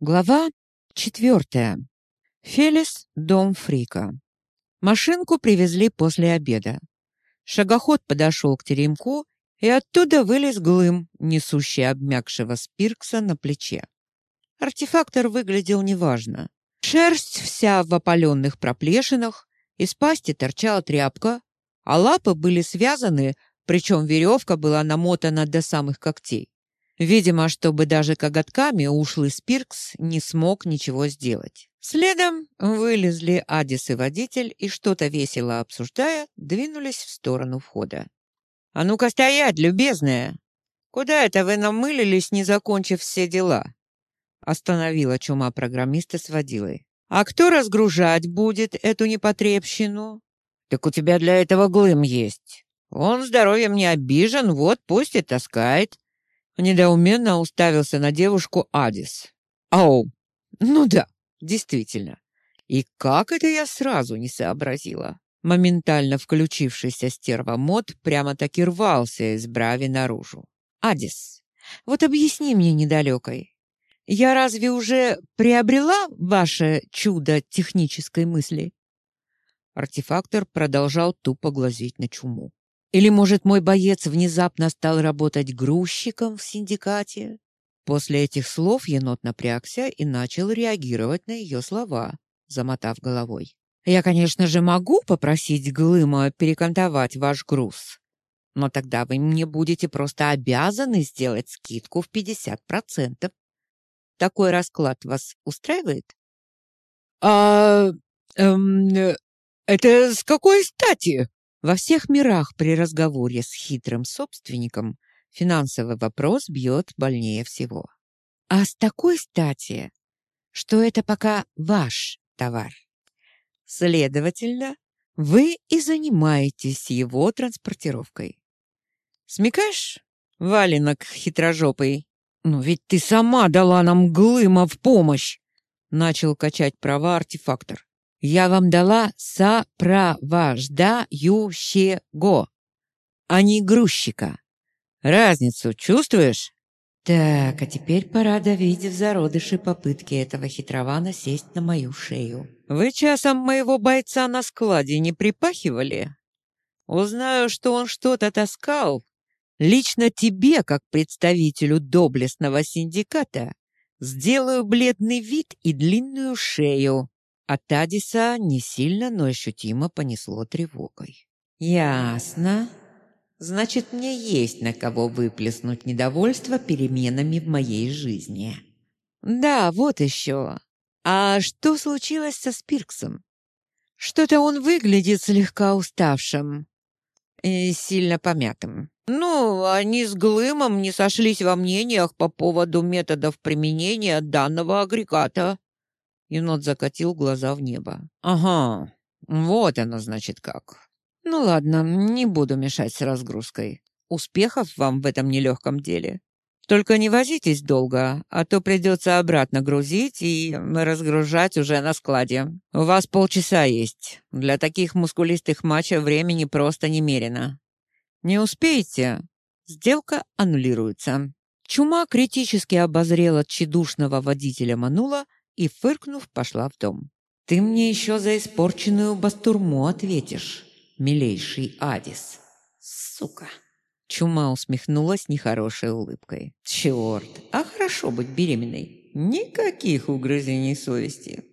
Глава четвертая. Фелис, дом Фрика. Машинку привезли после обеда. Шагоход подошел к теремку, и оттуда вылез Глым, несущий обмякшего Спиркса на плече. Артефактор выглядел неважно. Шерсть вся в опаленных проплешинах, из пасти торчала тряпка, а лапы были связаны, причем веревка была намотана до самых когтей. Видимо, чтобы даже коготками ушлый Спиркс не смог ничего сделать. Следом вылезли Адис и водитель и, что-то весело обсуждая, двинулись в сторону входа. «А ну-ка стоять, любезная! Куда это вы намылились, не закончив все дела?» Остановила чума программиста с водилой. «А кто разгружать будет эту непотребщину?» «Так у тебя для этого глым есть. Он здоровьем не обижен, вот пусть и таскает. Недоуменно уставился на девушку Адис. «Ау! Ну да, действительно. И как это я сразу не сообразила?» Моментально включившийся стервомод прямо-таки рвался из брави наружу. «Адис, вот объясни мне недалекой, я разве уже приобрела ваше чудо технической мысли?» Артефактор продолжал тупо глазеть на чуму. Или, может, мой боец внезапно стал работать грузчиком в синдикате? После этих слов енот напрягся и начал реагировать на ее слова, замотав головой. «Я, конечно же, могу попросить Глыма перекантовать ваш груз, но тогда вы мне будете просто обязаны сделать скидку в 50%. Такой расклад вас устраивает?» «А... Эм, это с какой стати?» Во всех мирах при разговоре с хитрым собственником финансовый вопрос бьет больнее всего. А с такой стати, что это пока ваш товар. Следовательно, вы и занимаетесь его транспортировкой. Смекаешь, валенок хитрожопый? Ну ведь ты сама дала нам Глыма в помощь, начал качать права артефактор. Я вам дала сопровождающего, а не грузчика. Разницу чувствуешь? Так, а теперь пора давить в зародыши попытки этого хитрована сесть на мою шею. Вы часом моего бойца на складе не припахивали? Узнаю, что он что-то таскал. Лично тебе, как представителю доблестного синдиката, сделаю бледный вид и длинную шею. От Адиса не сильно, но ощутимо понесло тревогой. «Ясно. Значит, мне есть на кого выплеснуть недовольство переменами в моей жизни». «Да, вот еще. А что случилось со Спирксом? Что-то он выглядит слегка уставшим и сильно помятым». «Ну, они с Глымом не сошлись во мнениях по поводу методов применения данного агрегата», Енот закатил глаза в небо. «Ага, вот оно, значит, как. Ну ладно, не буду мешать с разгрузкой. Успехов вам в этом нелегком деле. Только не возитесь долго, а то придется обратно грузить и разгружать уже на складе. У вас полчаса есть. Для таких мускулистых мачо времени просто немерено. Не успеете? Сделка аннулируется». Чума критически обозрела тщедушного водителя Манула и, фыркнув, пошла в дом. «Ты мне еще за испорченную бастурму ответишь, милейший Адис, сука!» Чума усмехнулась нехорошей улыбкой. «Черт, а хорошо быть беременной. Никаких угрызений совести».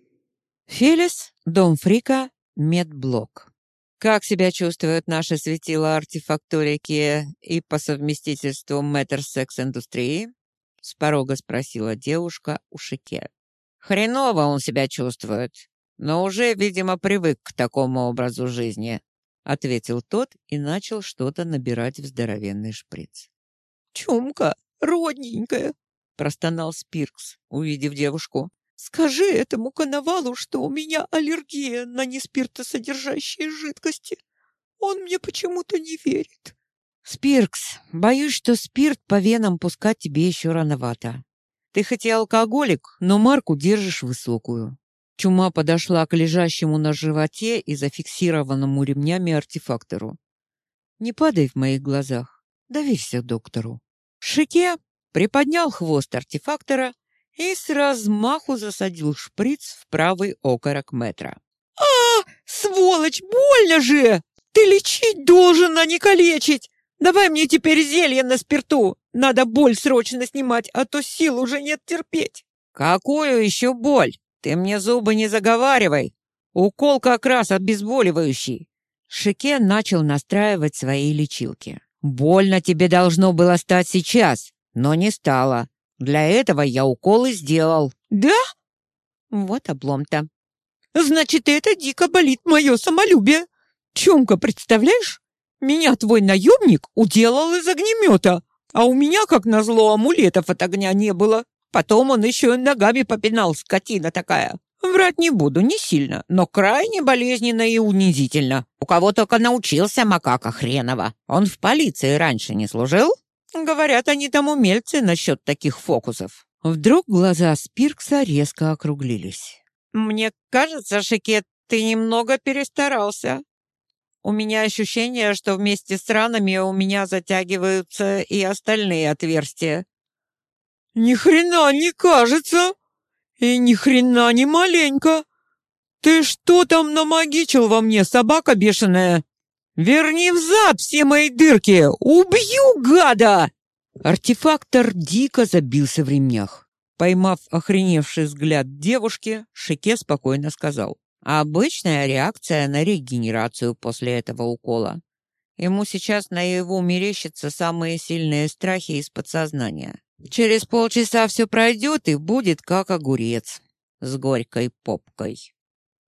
Фелис, дом Фрика, медблок. Как себя чувствуют наши светила артефакторики и по совместительству мэтр секс-индустрии? С порога спросила девушка у Шике. Хреново он себя чувствует, но уже, видимо, привык к такому образу жизни, ответил тот и начал что-то набирать в здоровенный шприц. Чумка, родненькая, простонал Спиркс, увидев девушку. Скажи этому коновалу, что у меня аллергия на неспиртосодержащие жидкости. Он мне почему-то не верит. Спиркс, боюсь, что спирт по венам пускать тебе еще рановато. Ты хоть и алкоголик, но марку держишь высокую. Чума подошла к лежащему на животе и зафиксированному ремнями артефактору. Не падай в моих глазах. Доверься доктору. Шике приподнял хвост артефактора и с размаху засадил шприц в правый окорок метра. «А, сволочь, больно же! Ты лечить должен, а не калечить! Давай мне теперь зелье на спирту! Надо боль срочно снимать, а то сил уже нет терпеть!» «Какую еще боль? Ты мне зубы не заговаривай! Укол как раз обезболивающий!» Шике начал настраивать свои лечилки. «Больно тебе должно было стать сейчас, но не стало. Для этого я уколы сделал». «Да?» Вот облом-то. «Значит, это дико болит мое самолюбие. Чумка, представляешь? Меня твой наемник уделал из огнемета, а у меня, как назло, амулетов от огня не было. Потом он еще и ногами попинал, скотина такая. Врать не буду, не сильно, но крайне болезненно и унизительно. У кого только научился макака хренова. Он в полиции раньше не служил?» Говорят, они там умельцы насчет таких фокусов. Вдруг глаза Спиркса резко округлились. Мне кажется, Шикет, ты немного перестарался. У меня ощущение, что вместе с ранами у меня затягиваются и остальные отверстия. Ни хрена не кажется. И ни хрена не маленько. Ты что там намагичил во мне, собака бешеная? «Верни взад все мои дырки! Убью, гада!» Артефактор дико забился в ремнях. Поймав охреневший взгляд девушки, Шике спокойно сказал. «Обычная реакция на регенерацию после этого укола. Ему сейчас наяву мерещатся самые сильные страхи из подсознания. Через полчаса все пройдет и будет как огурец с горькой попкой».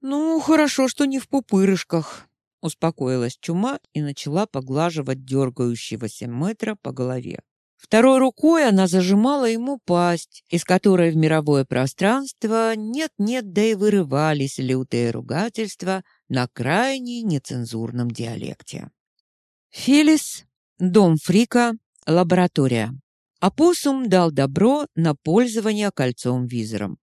«Ну, хорошо, что не в пупырышках», Успокоилась чума и начала поглаживать дергающегося метра по голове. Второй рукой она зажимала ему пасть, из которой в мировое пространство нет-нет, да и вырывались лютые ругательства на крайне нецензурном диалекте. Фелис, дом Фрика, лаборатория. Апоссум дал добро на пользование кольцом-визором.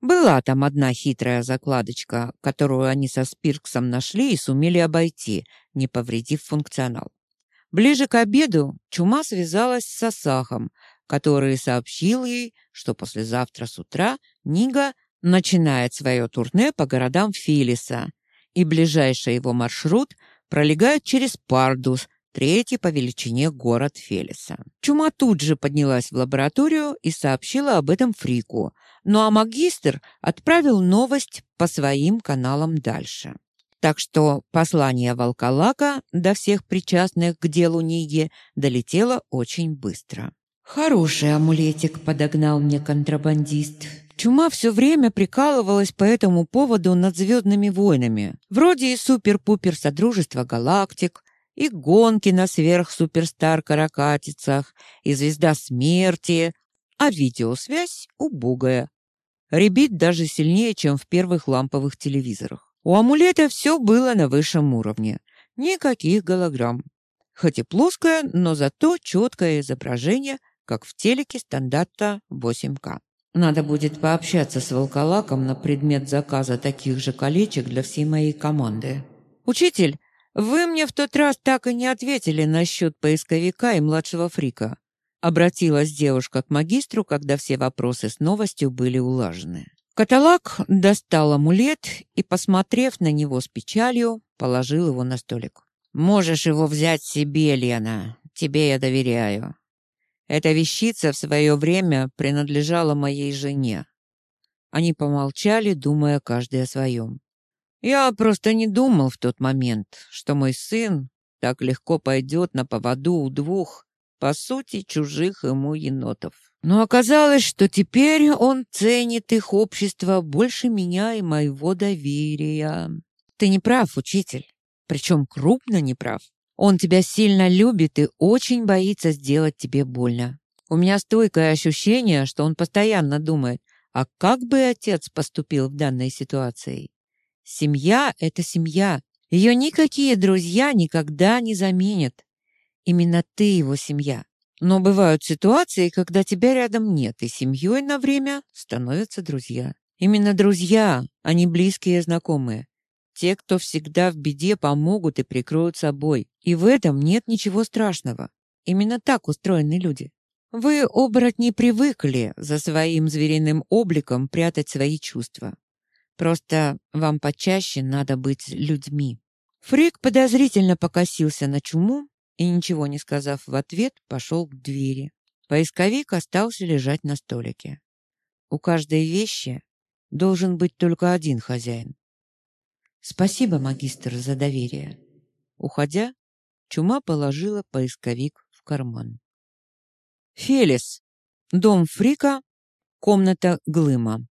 Была там одна хитрая закладочка, которую они со Спирксом нашли и сумели обойти, не повредив функционал. Ближе к обеду Чума связалась с Сасахом, который сообщил ей, что послезавтра с утра Нига начинает свое турне по городам Филиса, и ближайший его маршрут пролегает через Пардус, третий по величине город Фелиса. Чума тут же поднялась в лабораторию и сообщила об этом Фрику, ну а магистр отправил новость по своим каналам дальше. Так что послание Волколака до всех причастных к делу Ниги долетело очень быстро. «Хороший амулетик», — подогнал мне контрабандист. Чума все время прикалывалась по этому поводу над «Звездными войнами». Вроде и супер-пупер Содружества Галактик, и гонки на сверхсуперстар-каракатицах, и звезда смерти, а видеосвязь убогая. Ребит даже сильнее, чем в первых ламповых телевизорах. У амулета все было на высшем уровне. Никаких голограмм. Хоть и плоское, но зато четкое изображение, как в телеке стандарта 8К. Надо будет пообщаться с волколаком на предмет заказа таких же колечек для всей моей команды. «Учитель, вы мне в тот раз так и не ответили насчет поисковика и младшего фрика. Обратилась девушка к магистру, когда все вопросы с новостью были улажены. Каталак достал амулет и, посмотрев на него с печалью, положил его на столик. «Можешь его взять себе, Лена. Тебе я доверяю. Эта вещица в свое время принадлежала моей жене». Они помолчали, думая каждый о своем. Я просто не думал в тот момент, что мой сын так легко пойдет на поводу у двух, по сути, чужих ему енотов. Но оказалось, что теперь он ценит их общество больше меня и моего доверия. Ты не прав, учитель. Причем крупно не прав. Он тебя сильно любит и очень боится сделать тебе больно. У меня стойкое ощущение, что он постоянно думает, а как бы отец поступил в данной ситуации? Семья — это семья. Ее никакие друзья никогда не заменят. Именно ты его семья. Но бывают ситуации, когда тебя рядом нет, и семьей на время становятся друзья. Именно друзья, а не близкие знакомые. Те, кто всегда в беде, помогут и прикроют собой. И в этом нет ничего страшного. Именно так устроены люди. Вы, оборотни, привыкли за своим звериным обликом прятать свои чувства. Просто вам почаще надо быть людьми. Фрик подозрительно покосился на чуму и, ничего не сказав в ответ, пошел к двери. Поисковик остался лежать на столике. У каждой вещи должен быть только один хозяин. Спасибо, магистр, за доверие. Уходя, чума положила поисковик в карман. Фелис. Дом Фрика. Комната Глыма.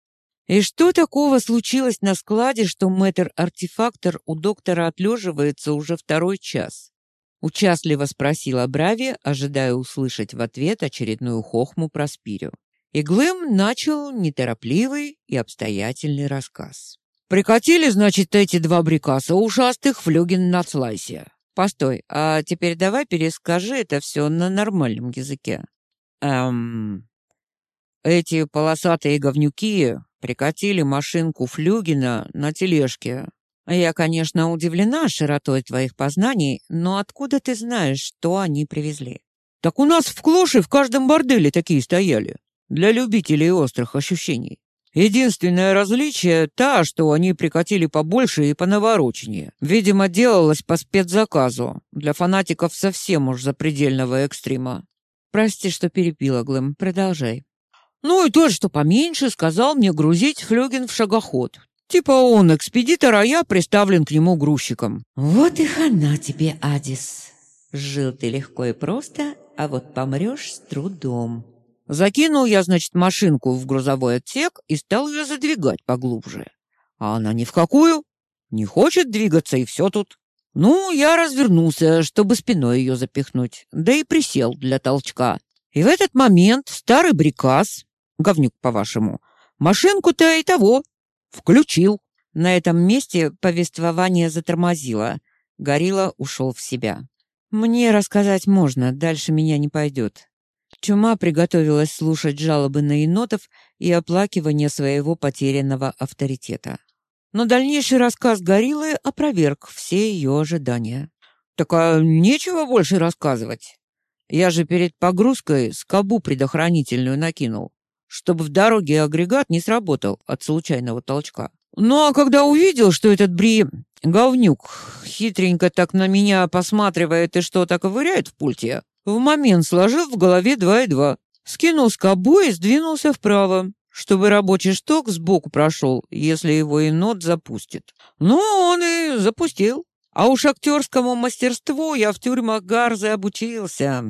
И что такого случилось на складе, что мэтр-артефактор у доктора отлеживается уже второй час? Участливо спросила Брави, ожидая услышать в ответ очередную хохму про Спирю. И Глым начал неторопливый и обстоятельный рассказ. «Прикатили, значит, эти два брикаса ушастых флюген на слайсе. Постой, а теперь давай перескажи это все на нормальном языке. Эм... Эти полосатые говнюки прикатили машинку Флюгина на тележке. Я, конечно, удивлена широтой твоих познаний, но откуда ты знаешь, что они привезли? Так у нас в Клоше в каждом борделе такие стояли. Для любителей острых ощущений. Единственное различие та, что они прикатили побольше и понавороченнее. Видимо, делалось по спецзаказу. Для фанатиков совсем уж запредельного экстрима. Прости, что перепила, Глэм. Продолжай. Ну и тот, что поменьше, сказал мне грузить флюген в шагоход. Типа он экспедитор, а я приставлен к нему грузчиком. Вот и хана тебе, Адис. Жил ты легко и просто, а вот помрешь с трудом. Закинул я, значит, машинку в грузовой отсек и стал ее задвигать поглубже. А она ни в какую. Не хочет двигаться, и все тут. Ну, я развернулся, чтобы спиной ее запихнуть, да и присел для толчка. И в этот момент старый брикас, говнюк по-вашему, машинку-то и того включил. На этом месте повествование затормозило. Горилла ушел в себя. Мне рассказать можно, дальше меня не пойдет. Чума приготовилась слушать жалобы на енотов и оплакивание своего потерянного авторитета. Но дальнейший рассказ Гориллы опроверг все ее ожидания. «Так а нечего больше рассказывать. Я же перед погрузкой скобу предохранительную накинул, чтобы в дороге агрегат не сработал от случайного толчка. Ну а когда увидел, что этот Бри говнюк хитренько так на меня посматривает и что-то ковыряет в пульте, в момент сложил в голове два и два, скинул скобу и сдвинулся вправо, чтобы рабочий шток сбоку прошел, если его енот запустит. Ну, он и запустил. А уж актерскому мастерству я в тюрьмах Гарзы обучился.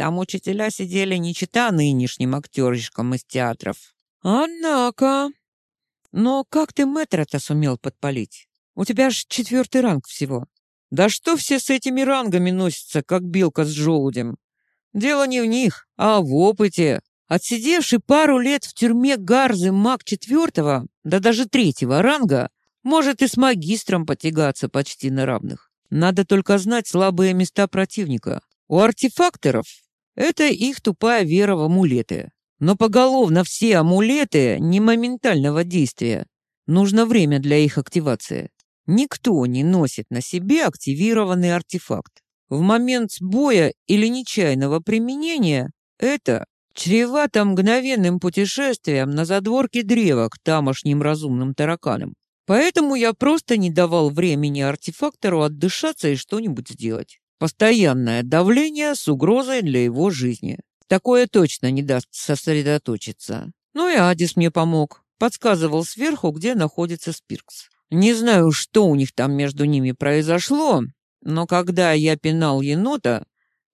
Там учителя сидели не чита нынешним актеришкам из театров. Однако... Но как ты мэтра-то сумел подпалить? У тебя ж четвертый ранг всего. Да что все с этими рангами носятся, как белка с желудем? Дело не в них, а в опыте. Отсидевший пару лет в тюрьме Гарзы маг четвертого, да даже третьего ранга, может и с магистром потягаться почти на равных. Надо только знать слабые места противника. У артефакторов это их тупая вера в амулеты. Но поголовно все амулеты не моментального действия. Нужно время для их активации. Никто не носит на себе активированный артефакт. В момент сбоя или нечаянного применения это чревато мгновенным путешествием на задворке древа к тамошним разумным тараканам. Поэтому я просто не давал времени артефактору отдышаться и что-нибудь сделать. Постоянное давление с угрозой для его жизни. Такое точно не даст сосредоточиться. Ну и Адис мне помог. Подсказывал сверху, где находится Спиркс. Не знаю, что у них там между ними произошло, но когда я пинал енота,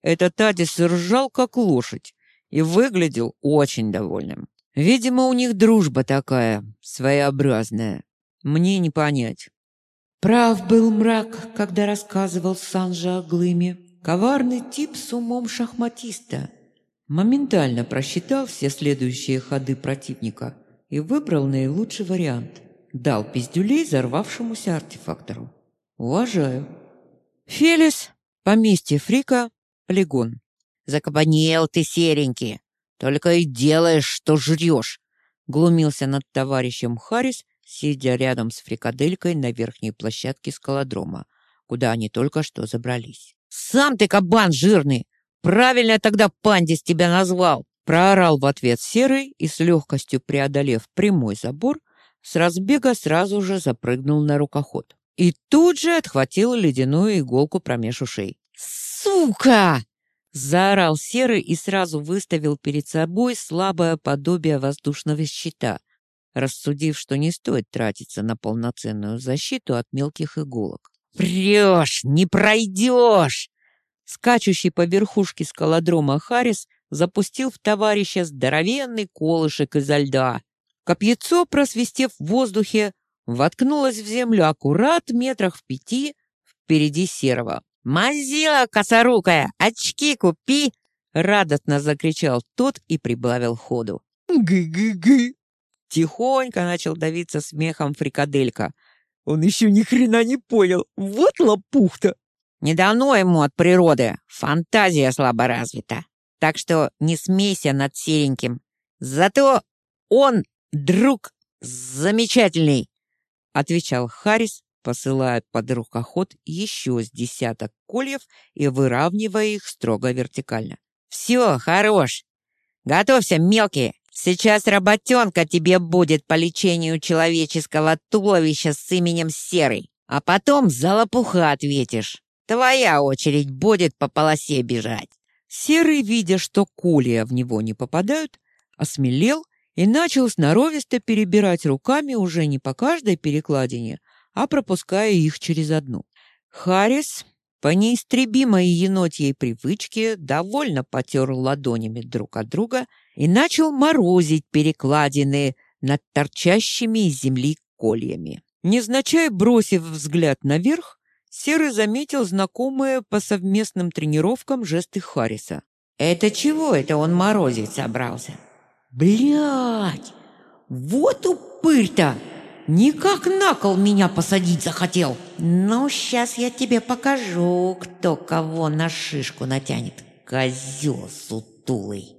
этот Адис ржал, как лошадь, и выглядел очень довольным. Видимо, у них дружба такая, своеобразная. Мне не понять. Прав был мрак, когда рассказывал Санжа о Глыме. Коварный тип с умом шахматиста. Моментально просчитал все следующие ходы противника и выбрал наилучший вариант – дал пиздюлей взорвавшемуся артефактору. Уважаю. Фелис, поместье Фрика, полигон. Закабанел ты, серенький. Только и делаешь, что жрешь. Глумился над товарищем Харрис, сидя рядом с фрикаделькой на верхней площадке скалодрома, куда они только что забрались. «Сам ты кабан жирный! Правильно я тогда пандис тебя назвал! Проорал в ответ серый и с легкостью преодолев прямой забор, с разбега сразу же запрыгнул на рукоход. И тут же отхватил ледяную иголку промеж ушей. «Сука!» Заорал серый и сразу выставил перед собой слабое подобие воздушного щита, рассудив, что не стоит тратиться на полноценную защиту от мелких иголок. «Прешь! Не пройдешь!» Скачущий по верхушке скалодрома Харрис запустил в товарища здоровенный колышек изо льда. Копьецо, просвистев в воздухе, воткнулось в землю аккурат метрах в пяти впереди серого. «Мазила косорукая, очки купи!» Радостно закричал тот и прибавил ходу. «Гы-гы-гы!» Тихонько начал давиться смехом фрикаделька. Он еще ни хрена не понял. Вот лопух-то! Не дано ему от природы. Фантазия слабо развита. Так что не смейся над сереньким. Зато он друг замечательный, отвечал Харрис, посылая под рукоход еще с десяток кольев и выравнивая их строго вертикально. Все, хорош. Готовься, мелкий. Сейчас работенка тебе будет по лечению человеческого туловища с именем Серый, а потом за лопуха ответишь. Твоя очередь будет по полосе бежать. Серый, видя, что колья в него не попадают, осмелел и начал сноровисто перебирать руками уже не по каждой перекладине, а пропуская их через одну. Харрис по неистребимой енотьей привычке довольно потер ладонями друг от друга и начал морозить перекладины над торчащими из земли кольями. Незначай бросив взгляд наверх, Серый заметил знакомые по совместным тренировкам жесты Харриса. «Это чего это он морозить собрался?» «Блядь! Вот упырь-то!» Никак на кол меня посадить захотел. Ну, сейчас я тебе покажу, кто кого на шишку натянет. Козел сутулый.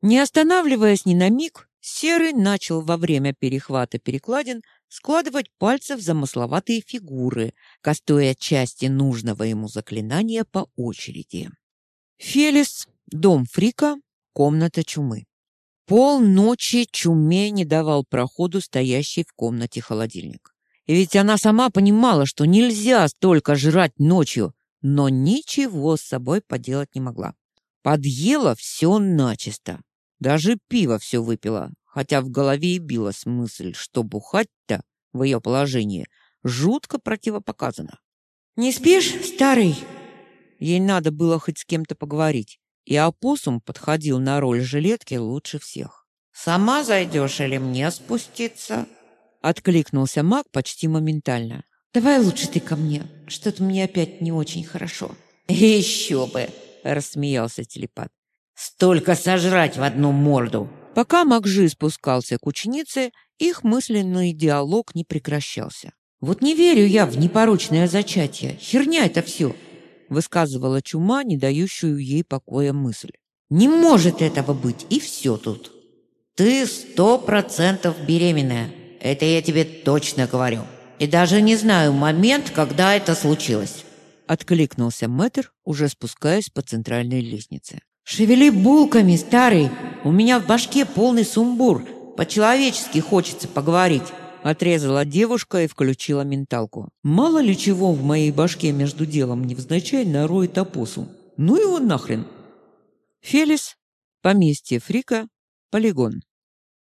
Не останавливаясь ни на миг, Серый начал во время перехвата перекладин складывать пальцы в замысловатые фигуры, кастуя части нужного ему заклинания по очереди. Фелис, дом Фрика, комната чумы. Полночи чуме не давал проходу стоящий в комнате холодильник. И ведь она сама понимала, что нельзя столько жрать ночью, но ничего с собой поделать не могла. Подъела все начисто. Даже пиво все выпила, хотя в голове и билась мысль, что бухать-то в ее положении жутко противопоказано. «Не спишь, старый?» Ей надо было хоть с кем-то поговорить и опоссум подходил на роль жилетки лучше всех. «Сама зайдешь или мне спуститься?» Откликнулся маг почти моментально. «Давай лучше ты ко мне. Что-то мне опять не очень хорошо». «Еще бы!» — рассмеялся телепат. «Столько сожрать в одну морду!» Пока Макжи спускался к ученице, их мысленный диалог не прекращался. «Вот не верю я в непорочное зачатие. Херня это все высказывала чума, не дающую ей покоя мысль. «Не может этого быть, и все тут. Ты сто процентов беременная. Это я тебе точно говорю. И даже не знаю момент, когда это случилось». Откликнулся мэтр, уже спускаясь по центральной лестнице. «Шевели булками, старый! У меня в башке полный сумбур. По-человечески хочется поговорить». Отрезала девушка и включила менталку. Мало ли чего в моей башке между делом невзначай нароет опоссум. Ну его нахрен. Фелис, поместье Фрика, полигон.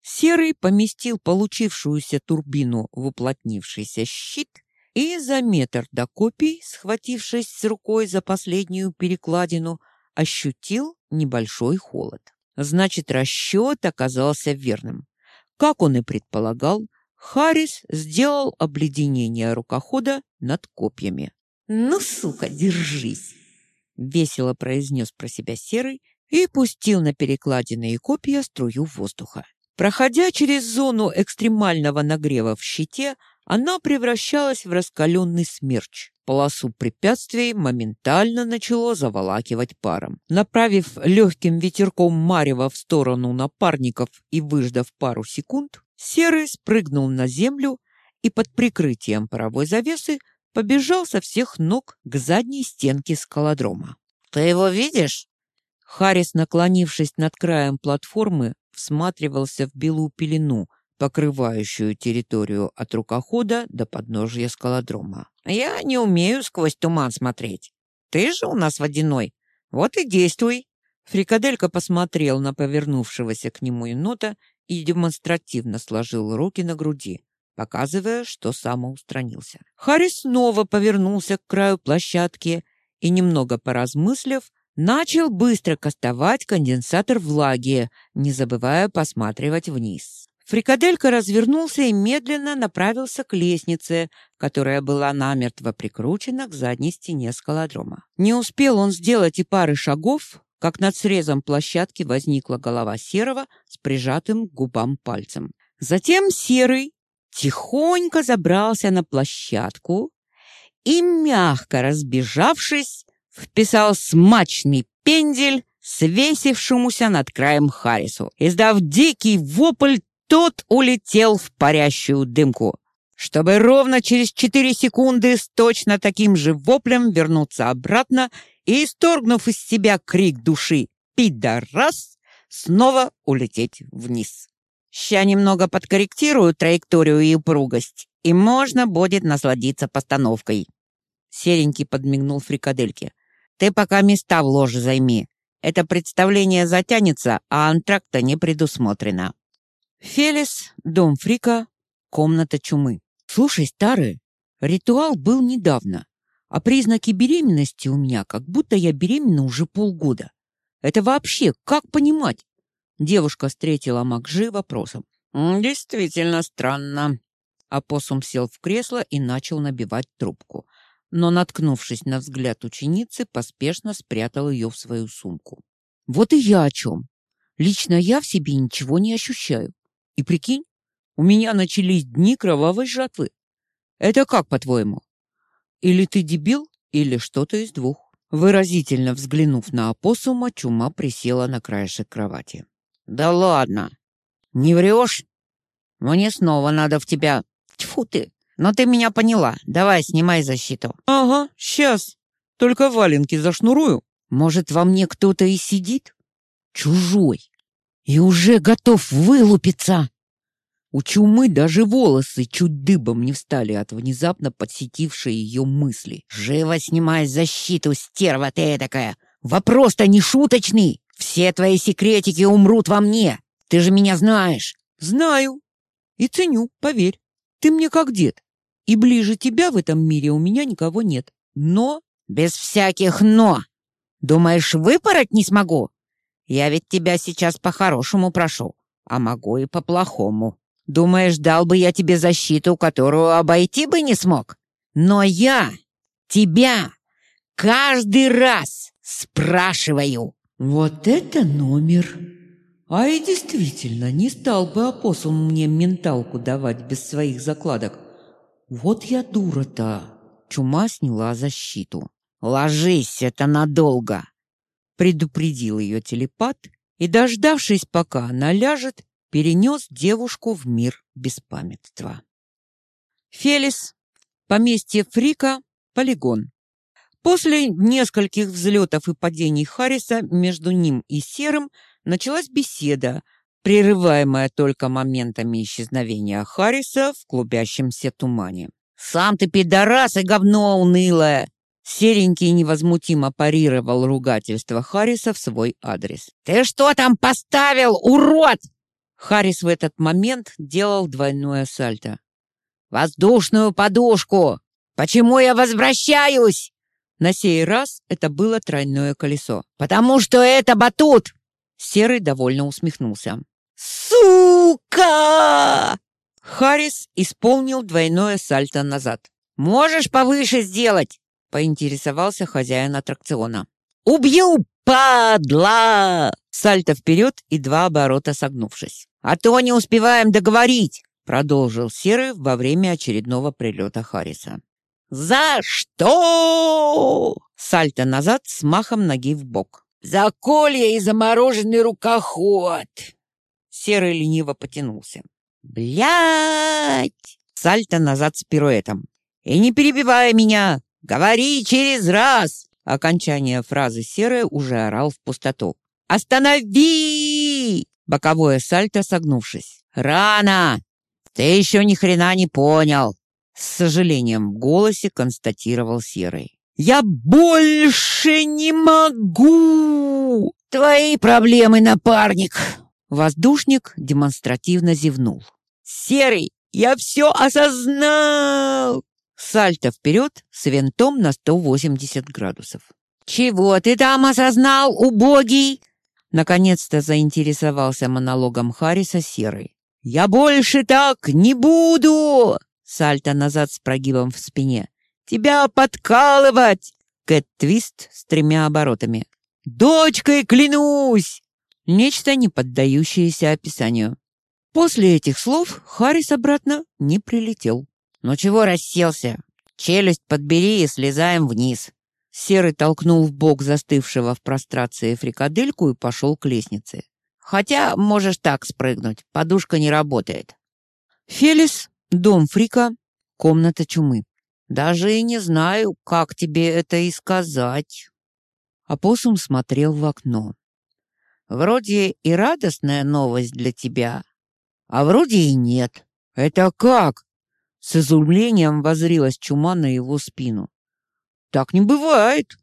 Серый поместил получившуюся турбину в уплотнившийся щит и за метр до копий, схватившись с рукой за последнюю перекладину, ощутил небольшой холод. Значит, расчет оказался верным. Как он и предполагал, Харрис сделал обледенение рукохода над копьями. «Ну, сука, держись!» — весело произнес про себя Серый и пустил на перекладины копья струю воздуха. Проходя через зону экстремального нагрева в щите, она превращалась в раскаленный смерч. Полосу препятствий моментально начало заволакивать паром. Направив легким ветерком марева в сторону напарников и выждав пару секунд, Серый спрыгнул на землю и под прикрытием паровой завесы побежал со всех ног к задней стенке скалодрома. «Ты его видишь?» Харрис, наклонившись над краем платформы, всматривался в белую пелену, покрывающую территорию от рукохода до подножия скалодрома. «Я не умею сквозь туман смотреть. Ты же у нас водяной. Вот и действуй!» Фрикаделька посмотрел на повернувшегося к нему енота и демонстративно сложил руки на груди, показывая, что самоустранился. Харрис снова повернулся к краю площадки и, немного поразмыслив, начал быстро кастовать конденсатор влаги, не забывая посматривать вниз. Фрикаделька развернулся и медленно направился к лестнице, которая была намертво прикручена к задней стене скалодрома. Не успел он сделать и пары шагов, как над срезом площадки возникла голова Серого с прижатым к губам пальцем. Затем Серый тихонько забрался на площадку и, мягко разбежавшись, вписал смачный пендель свесившемуся над краем Харрису. Издав дикий вопль, тот улетел в парящую дымку, чтобы ровно через четыре секунды с точно таким же воплем вернуться обратно и, исторгнув из себя крик души «Пидорас!», снова улететь вниз. Ща немного подкорректирую траекторию и упругость, и можно будет насладиться постановкой. Серенький подмигнул фрикадельке. Ты пока места в ложе займи. Это представление затянется, а антракта не предусмотрено. Фелис, дом Фрика, комната чумы. Слушай, старый, ритуал был недавно, а признаки беременности у меня, как будто я беременна уже полгода. Это вообще как понимать? Девушка встретила Макжи вопросом. «Действительно странно». Апоссум сел в кресло и начал набивать трубку. Но, наткнувшись на взгляд ученицы, поспешно спрятал ее в свою сумку. «Вот и я о чем. Лично я в себе ничего не ощущаю. И прикинь, у меня начались дни кровавой жатвы. Это как, по-твоему? Или ты дебил, или что-то из двух?» Выразительно взглянув на опоссума, чума присела на краешек кровати. Да ладно. Не врешь? Мне снова надо в тебя. Тьфу ты. Но ты меня поняла. Давай, снимай защиту. Ага, сейчас. Только валенки зашнурую. Может, во мне кто-то и сидит? Чужой. И уже готов вылупиться. У чумы даже волосы чуть дыбом не встали от внезапно подсетившей ее мысли. «Живо снимай защиту, стерва ты такая! Вопрос-то не шуточный! Все твои секретики умрут во мне. Ты же меня знаешь. Знаю. И ценю, поверь. Ты мне как дед. И ближе тебя в этом мире у меня никого нет. Но... Без всяких «но». Думаешь, выпороть не смогу? Я ведь тебя сейчас по-хорошему прошу, а могу и по-плохому. Думаешь, дал бы я тебе защиту, которую обойти бы не смог? Но я тебя каждый раз спрашиваю. Вот это номер! А и действительно, не стал бы опоссум мне менталку давать без своих закладок. Вот я дура-то. Чума сняла защиту. «Ложись, это надолго!» Предупредил ее телепат и, дождавшись, пока она ляжет, перенес девушку в мир беспамятства. Фелис, поместье Фрика, полигон. После нескольких взлетов и падений Харриса между ним и Серым началась беседа, прерываемая только моментами исчезновения Харриса в клубящемся тумане. «Сам ты пидорас и говно унылое!» Серенький невозмутимо парировал ругательство Харриса в свой адрес. «Ты что там поставил, урод?» Харрис в этот момент делал двойное сальто. «Воздушную подушку! Почему я возвращаюсь?» На сей раз это было тройное колесо. «Потому что это батут!» Серый довольно усмехнулся. «Сука!» Харрис исполнил двойное сальто назад. «Можешь повыше сделать?» — поинтересовался хозяин аттракциона. «Убью, падла!» Сальто вперед и два оборота согнувшись. «А то не успеваем договорить!» — продолжил Серый во время очередного прилета Харриса. «За что?» Сальто назад с махом ноги в бок. «За колья и замороженный рукоход!» Серый лениво потянулся. «Блядь!» Сальто назад с пируэтом. «И не перебивай меня! Говори через раз!» Окончание фразы серая уже орал в пустоту. «Останови!» Боковое сальто согнувшись. «Рано! Ты еще ни хрена не понял!» С сожалением в голосе констатировал Серый. «Я больше не могу!» «Твои проблемы, напарник!» Воздушник демонстративно зевнул. «Серый, я все осознал!» Сальто вперед с винтом на 180 градусов. «Чего ты там осознал, убогий?» Наконец-то заинтересовался монологом Харриса Серый. «Я больше так не буду!» Сальто назад с прогибом в спине. «Тебя подкалывать!» Кэт-твист с тремя оборотами. «Дочкой клянусь!» Нечто, не поддающееся описанию. После этих слов Харрис обратно не прилетел. «Ну чего расселся? Челюсть подбери и слезаем вниз». Серый толкнул в бок застывшего в прострации фрикадельку и пошел к лестнице. «Хотя можешь так спрыгнуть, подушка не работает». Фелис, дом фрика, комната чумы. «Даже и не знаю, как тебе это и сказать». Апоссум смотрел в окно. «Вроде и радостная новость для тебя, а вроде и нет». «Это как?» С изумлением возрилась чума на его спину. Так не бывает.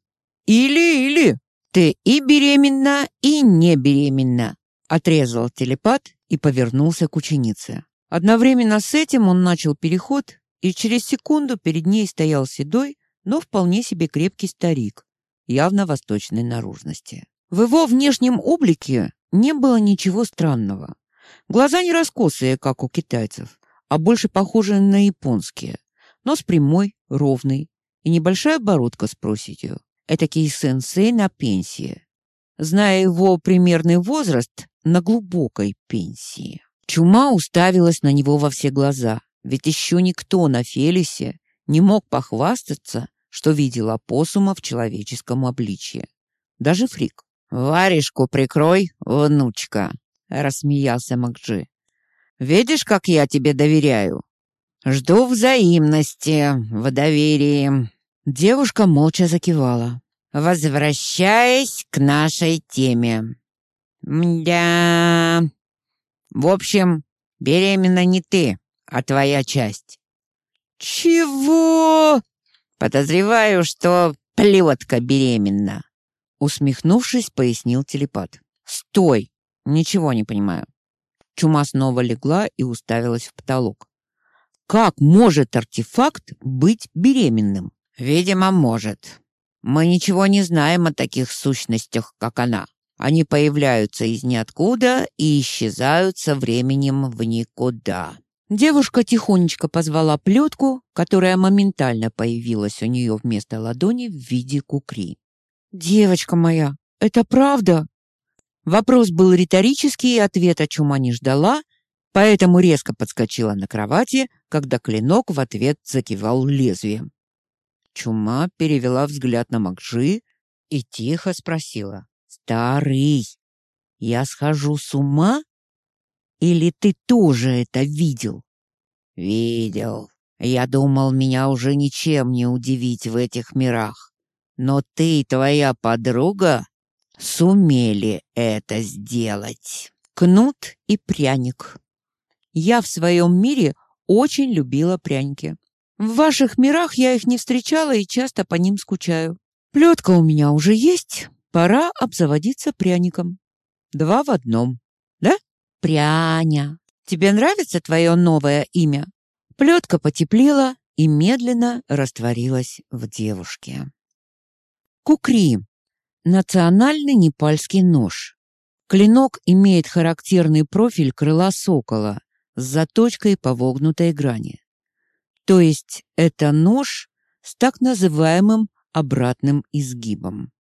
Или-или. Ты и беременна, и не беременна. Отрезал телепат и повернулся к ученице. Одновременно с этим он начал переход, и через секунду перед ней стоял седой, но вполне себе крепкий старик, явно восточной наружности. В его внешнем облике не было ничего странного. Глаза не раскосые, как у китайцев, а больше похожие на японские, нос прямой, ровный, и небольшая бородка с проседью. Этакий сенсей на пенсии. Зная его примерный возраст, на глубокой пенсии. Чума уставилась на него во все глаза, ведь еще никто на Фелисе не мог похвастаться, что видел опоссума в человеческом обличье. Даже Фрик. «Варежку прикрой, внучка», — рассмеялся Макджи. «Видишь, как я тебе доверяю? Жду взаимности в доверии. Девушка молча закивала. «Возвращаясь к нашей теме. Мда... В общем, беременна не ты, а твоя часть». «Чего?» «Подозреваю, что плетка беременна», — усмехнувшись, пояснил телепат. «Стой! Ничего не понимаю». Чума снова легла и уставилась в потолок. «Как может артефакт быть беременным?» «Видимо, может. Мы ничего не знаем о таких сущностях, как она. Они появляются из ниоткуда и исчезают со временем в никуда». Девушка тихонечко позвала плетку, которая моментально появилась у нее вместо ладони в виде кукри. «Девочка моя, это правда?» Вопрос был риторический, и ответа чума не ждала, поэтому резко подскочила на кровати, когда клинок в ответ закивал лезвием. Чума перевела взгляд на Макжи и тихо спросила. «Старый, я схожу с ума? Или ты тоже это видел?» «Видел. Я думал, меня уже ничем не удивить в этих мирах. Но ты и твоя подруга сумели это сделать». Кнут и пряник. Я в своем мире очень любила пряники. В ваших мирах я их не встречала и часто по ним скучаю. Плетка у меня уже есть, пора обзаводиться пряником. Два в одном. Да? Пряня. Тебе нравится твое новое имя? Плетка потеплела и медленно растворилась в девушке. Кукри. Национальный непальский нож. Клинок имеет характерный профиль крыла сокола с заточкой по вогнутой грани. То есть это нож с так называемым обратным изгибом.